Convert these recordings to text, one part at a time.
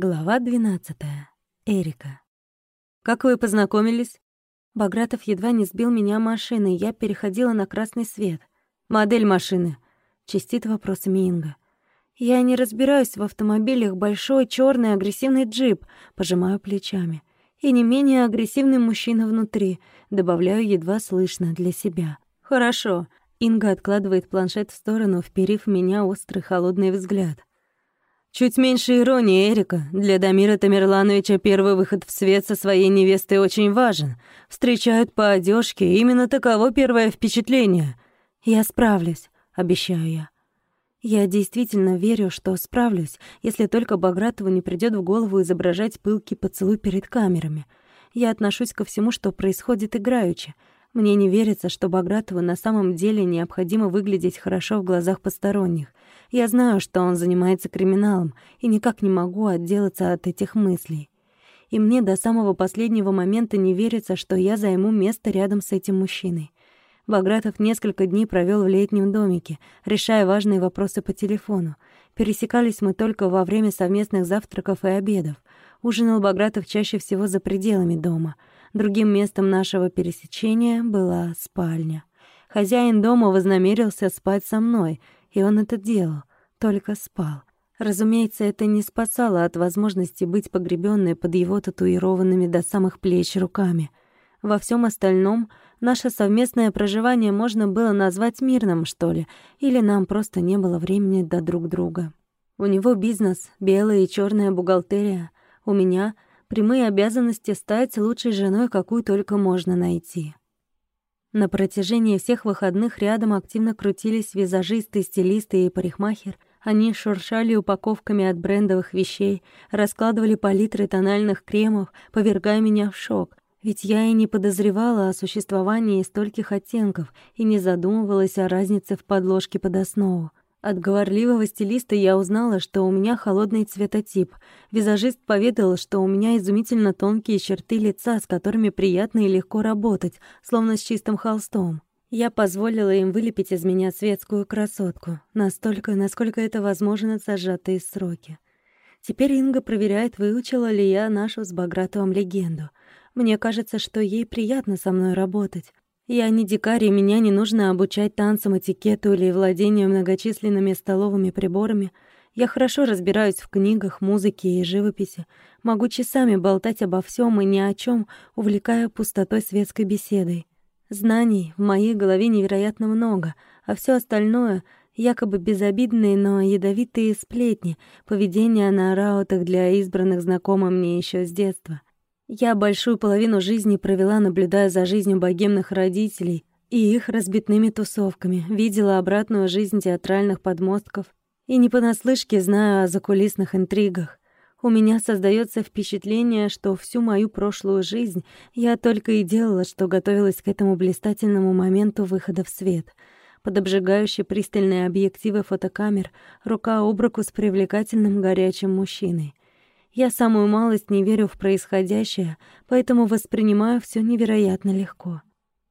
Глава 12. Эрика. «Как вы познакомились?» Багратов едва не сбил меня машиной, я переходила на красный свет. «Модель машины?» — чистит вопросами Инга. «Я не разбираюсь в автомобилях. Большой, черный, агрессивный джип», — пожимаю плечами. «И не менее агрессивный мужчина внутри», — добавляю едва слышно для себя. «Хорошо». Инга откладывает планшет в сторону, вперив в меня острый холодный взгляд. Чуть меньше иронии, Эрика. Для Дамира Тамерлановича первый выход в свет со своей невестой очень важен. Встречают по одежке, именно таково первое впечатление. Я справлюсь, обещаю я. Я действительно верю, что справлюсь, если только Багратову не придёт в голову изображать пылкий поцелуй перед камерами. Я отношусь ко всему, что происходит играючи. Мне не верится, что Багратову на самом деле необходимо выглядеть хорошо в глазах посторонних. Я знаю, что он занимается криминалом, и никак не могу отделаться от этих мыслей. И мне до самого последнего момента не верится, что я займу место рядом с этим мужчиной. Багратов несколько дней провел в летнем домике, решая важные вопросы по телефону. Пересекались мы только во время совместных завтраков и обедов. Ужинал Багратов чаще всего за пределами дома. Другим местом нашего пересечения была спальня. Хозяин дома вознамерился спать со мной — и он это делал, только спал. Разумеется, это не спасало от возможности быть погребённой под его татуированными до самых плеч руками. Во всем остальном наше совместное проживание можно было назвать мирным, что ли, или нам просто не было времени до друг друга. У него бизнес, белая и черная бухгалтерия. У меня прямые обязанности стать лучшей женой, какую только можно найти. На протяжении всех выходных рядом активно крутились визажисты, стилисты и парикмахер. Они шуршали упаковками от брендовых вещей, раскладывали палитры тональных кремов, повергая меня в шок. Ведь я и не подозревала о существовании стольких оттенков и не задумывалась о разнице в подложке под основу. От говорливого стилиста я узнала, что у меня холодный цветотип. Визажист поведал, что у меня изумительно тонкие черты лица, с которыми приятно и легко работать, словно с чистым холстом. Я позволила им вылепить из меня светскую красотку, настолько, насколько это возможно за сжатые сроки. Теперь Инга проверяет, выучила ли я нашу с Багратовым легенду. Мне кажется, что ей приятно со мной работать. Я не дикарь, и меня не нужно обучать танцам, этикету или владению многочисленными столовыми приборами. Я хорошо разбираюсь в книгах, музыке и живописи. Могу часами болтать обо всем и ни о чем, увлекая пустотой светской беседой. Знаний в моей голове невероятно много, а все остальное — якобы безобидные, но ядовитые сплетни, поведение на раутах для избранных знакомо мне еще с детства. Я большую половину жизни провела, наблюдая за жизнью богемных родителей и их разбитными тусовками, видела обратную жизнь театральных подмостков и не понаслышке знаю о закулисных интригах. У меня создается впечатление, что всю мою прошлую жизнь я только и делала, что готовилась к этому блистательному моменту выхода в свет. Под обжигающие пристальные объективы фотокамер, рука об руку с привлекательным горячим мужчиной. Я самую малость не верю в происходящее, поэтому воспринимаю все невероятно легко.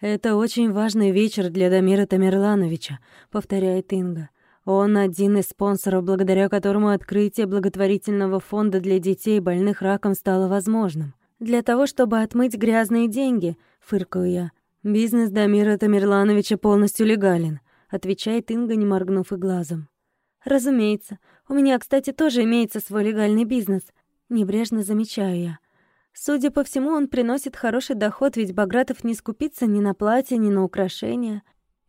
«Это очень важный вечер для Дамира Тамерлановича», — повторяет Инга. «Он один из спонсоров, благодаря которому открытие благотворительного фонда для детей, больных раком, стало возможным. Для того, чтобы отмыть грязные деньги», — фыркаю я. «Бизнес Дамира Тамерлановича полностью легален», — отвечает Инга, не моргнув и глазом. «Разумеется. У меня, кстати, тоже имеется свой легальный бизнес. Небрежно замечаю я. Судя по всему, он приносит хороший доход, ведь Багратов не скупится ни на платье, ни на украшения.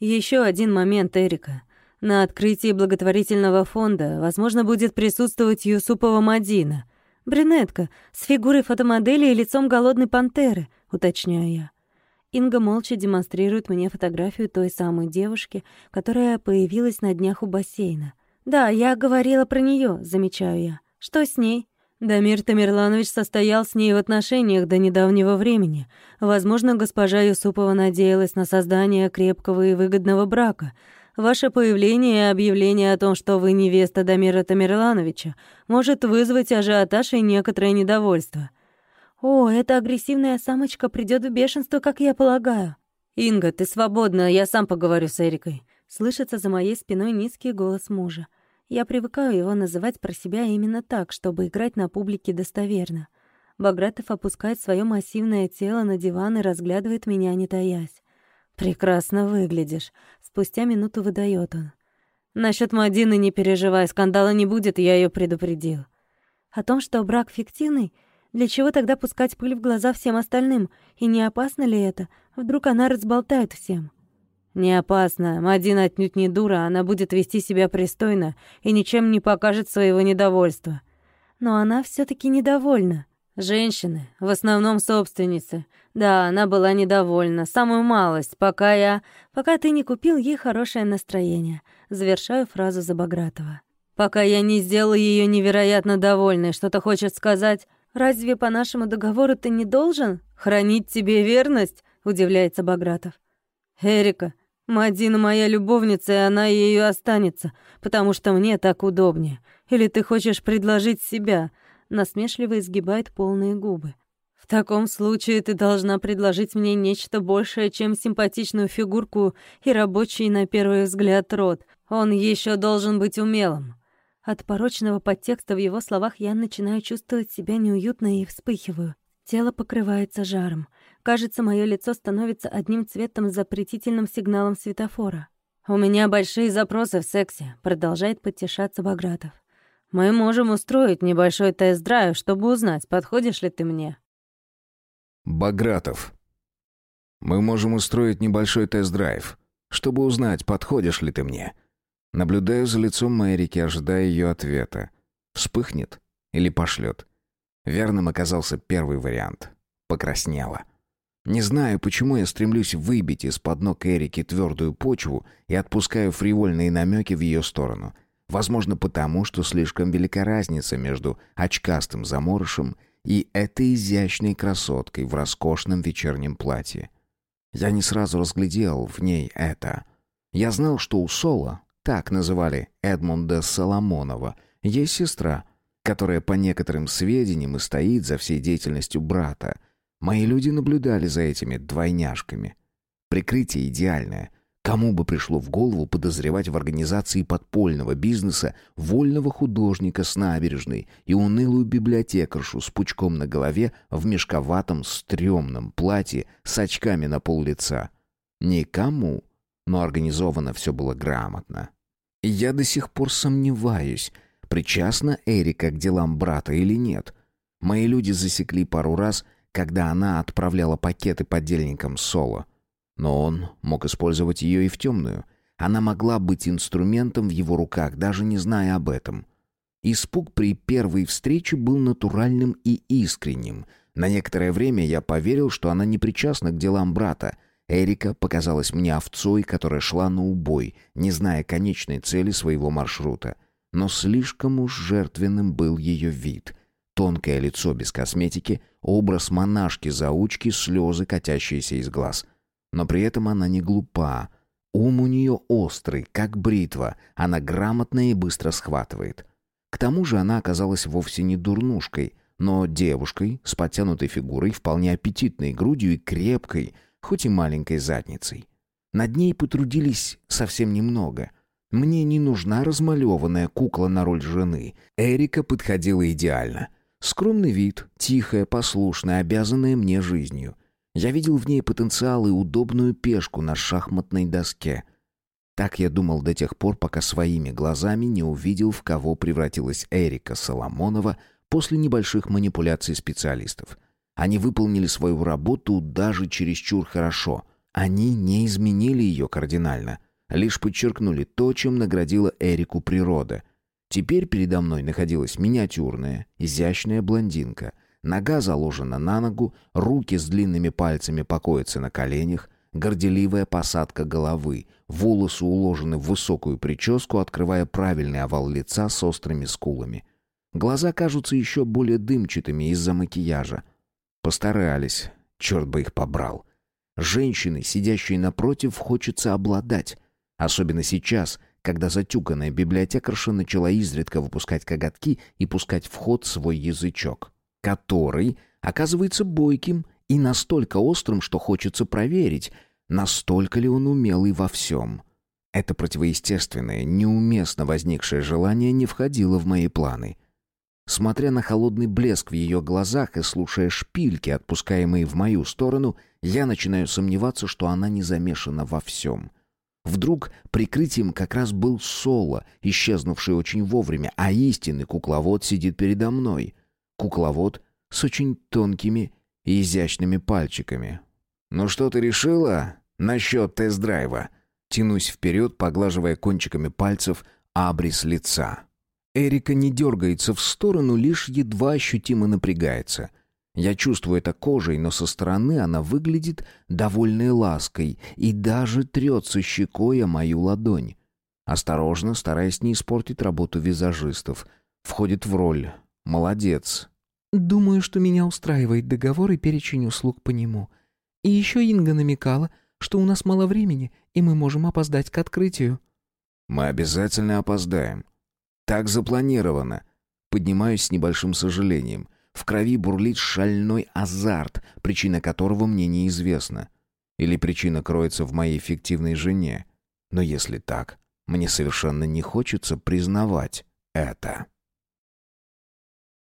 Еще один момент, Эрика. На открытии благотворительного фонда, возможно, будет присутствовать Юсупова Мадина. Брюнетка, с фигурой фотомодели и лицом голодной пантеры, уточняю я. Инга молча демонстрирует мне фотографию той самой девушки, которая появилась на днях у бассейна. «Да, я говорила про нее, замечаю я. Что с ней?» Дамир Тамерланович состоял с ней в отношениях до недавнего времени. Возможно, госпожа Юсупова надеялась на создание крепкого и выгодного брака. Ваше появление и объявление о том, что вы невеста Дамира Тамерлановича, может вызвать ажиотаж и некоторое недовольство. О, эта агрессивная самочка придёт в бешенство, как я полагаю. Инга, ты свободна, я сам поговорю с Эрикой. Слышится за моей спиной низкий голос мужа. Я привыкаю его называть про себя именно так, чтобы играть на публике достоверно. Багратов опускает свое массивное тело на диван и разглядывает меня, не таясь. «Прекрасно выглядишь», — спустя минуту выдает он. «Насчёт Мадины не переживай, скандала не будет, я ее предупредил». О том, что брак фиктивный, для чего тогда пускать пыль в глаза всем остальным? И не опасно ли это? Вдруг она разболтает всем? «Не опасно. Мадина отнюдь не дура, она будет вести себя пристойно и ничем не покажет своего недовольства». Но она все таки недовольна. Женщины, в основном собственницы. Да, она была недовольна, самую малость, пока я... Пока ты не купил ей хорошее настроение. Завершаю фразу за Багратова. Пока я не сделал ее невероятно довольной, что-то хочет сказать. Разве по нашему договору ты не должен хранить тебе верность? Удивляется Багратов. Эрика, Мадина моя любовница, и она ею останется, потому что мне так удобнее. Или ты хочешь предложить себя? Насмешливо изгибает полные губы. В таком случае ты должна предложить мне нечто большее, чем симпатичную фигурку и рабочий на первый взгляд рот. Он еще должен быть умелым. От порочного подтекста в его словах я начинаю чувствовать себя неуютно и вспыхиваю. Тело покрывается жаром. Кажется, мое лицо становится одним цветом с запретительным сигналом светофора. «У меня большие запросы в сексе», — продолжает подтешаться Багратов. «Мы можем устроить небольшой тест-драйв, чтобы узнать, подходишь ли ты мне». Багратов. «Мы можем устроить небольшой тест-драйв, чтобы узнать, подходишь ли ты мне». Наблюдаю за лицом Эрики, ожидая ее ответа. Вспыхнет или пошлет. Верным оказался первый вариант. Покраснела. Не знаю, почему я стремлюсь выбить из-под ног Эрики твердую почву и отпускаю фривольные намеки в ее сторону. Возможно, потому, что слишком велика разница между очкастым заморышем и этой изящной красоткой в роскошном вечернем платье. Я не сразу разглядел в ней это. Я знал, что у Соло, так называли Эдмунда Соломонова, есть сестра, которая по некоторым сведениям и стоит за всей деятельностью брата, Мои люди наблюдали за этими двойняшками. Прикрытие идеальное. Кому бы пришло в голову подозревать в организации подпольного бизнеса вольного художника с набережной и унылую библиотекаршу с пучком на голове в мешковатом стрёмном платье с очками на пол лица? Никому. Но организовано все было грамотно. Я до сих пор сомневаюсь, причастна Эрика к делам брата или нет. Мои люди засекли пару раз — когда она отправляла пакеты подельникам Соло. Но он мог использовать ее и в темную. Она могла быть инструментом в его руках, даже не зная об этом. Испуг при первой встрече был натуральным и искренним. На некоторое время я поверил, что она не причастна к делам брата. Эрика показалась мне овцой, которая шла на убой, не зная конечной цели своего маршрута. Но слишком уж жертвенным был ее вид — Тонкое лицо без косметики, образ монашки-заучки, слезы, катящиеся из глаз. Но при этом она не глупа. Ум у нее острый, как бритва, она грамотная и быстро схватывает. К тому же она оказалась вовсе не дурнушкой, но девушкой с подтянутой фигурой, вполне аппетитной грудью и крепкой, хоть и маленькой задницей. Над ней потрудились совсем немного. Мне не нужна размалеванная кукла на роль жены. Эрика подходила идеально. Скромный вид, тихая, послушная, обязанная мне жизнью. Я видел в ней потенциал и удобную пешку на шахматной доске. Так я думал до тех пор, пока своими глазами не увидел, в кого превратилась Эрика Соломонова после небольших манипуляций специалистов. Они выполнили свою работу даже чересчур хорошо. Они не изменили ее кардинально, лишь подчеркнули то, чем наградила Эрику природа — Теперь передо мной находилась миниатюрная, изящная блондинка. Нога заложена на ногу, руки с длинными пальцами покоятся на коленях, горделивая посадка головы, волосы уложены в высокую прическу, открывая правильный овал лица с острыми скулами. Глаза кажутся еще более дымчатыми из-за макияжа. Постарались, черт бы их побрал. Женщины, сидящие напротив, хочется обладать. Особенно сейчас, когда затюканная библиотекарша начала изредка выпускать коготки и пускать в ход свой язычок, который оказывается бойким и настолько острым, что хочется проверить, настолько ли он умелый во всем. Это противоестественное, неуместно возникшее желание не входило в мои планы. Смотря на холодный блеск в ее глазах и слушая шпильки, отпускаемые в мою сторону, я начинаю сомневаться, что она не замешана во всем. Вдруг прикрытием как раз был Соло, исчезнувший очень вовремя, а истинный кукловод сидит передо мной. Кукловод с очень тонкими и изящными пальчиками. «Ну что ты решила насчет тест-драйва?» Тянусь вперед, поглаживая кончиками пальцев абрис лица. Эрика не дергается в сторону, лишь едва ощутимо напрягается. Я чувствую это кожей, но со стороны она выглядит довольной лаской и даже трется щекой о мою ладонь. Осторожно, стараясь не испортить работу визажистов. Входит в роль. Молодец. «Думаю, что меня устраивает договор и перечень услуг по нему. И еще Инга намекала, что у нас мало времени, и мы можем опоздать к открытию». «Мы обязательно опоздаем. Так запланировано». Поднимаюсь с небольшим сожалением. В крови бурлит шальной азарт, причина которого мне неизвестна. Или причина кроется в моей фиктивной жене. Но если так, мне совершенно не хочется признавать это.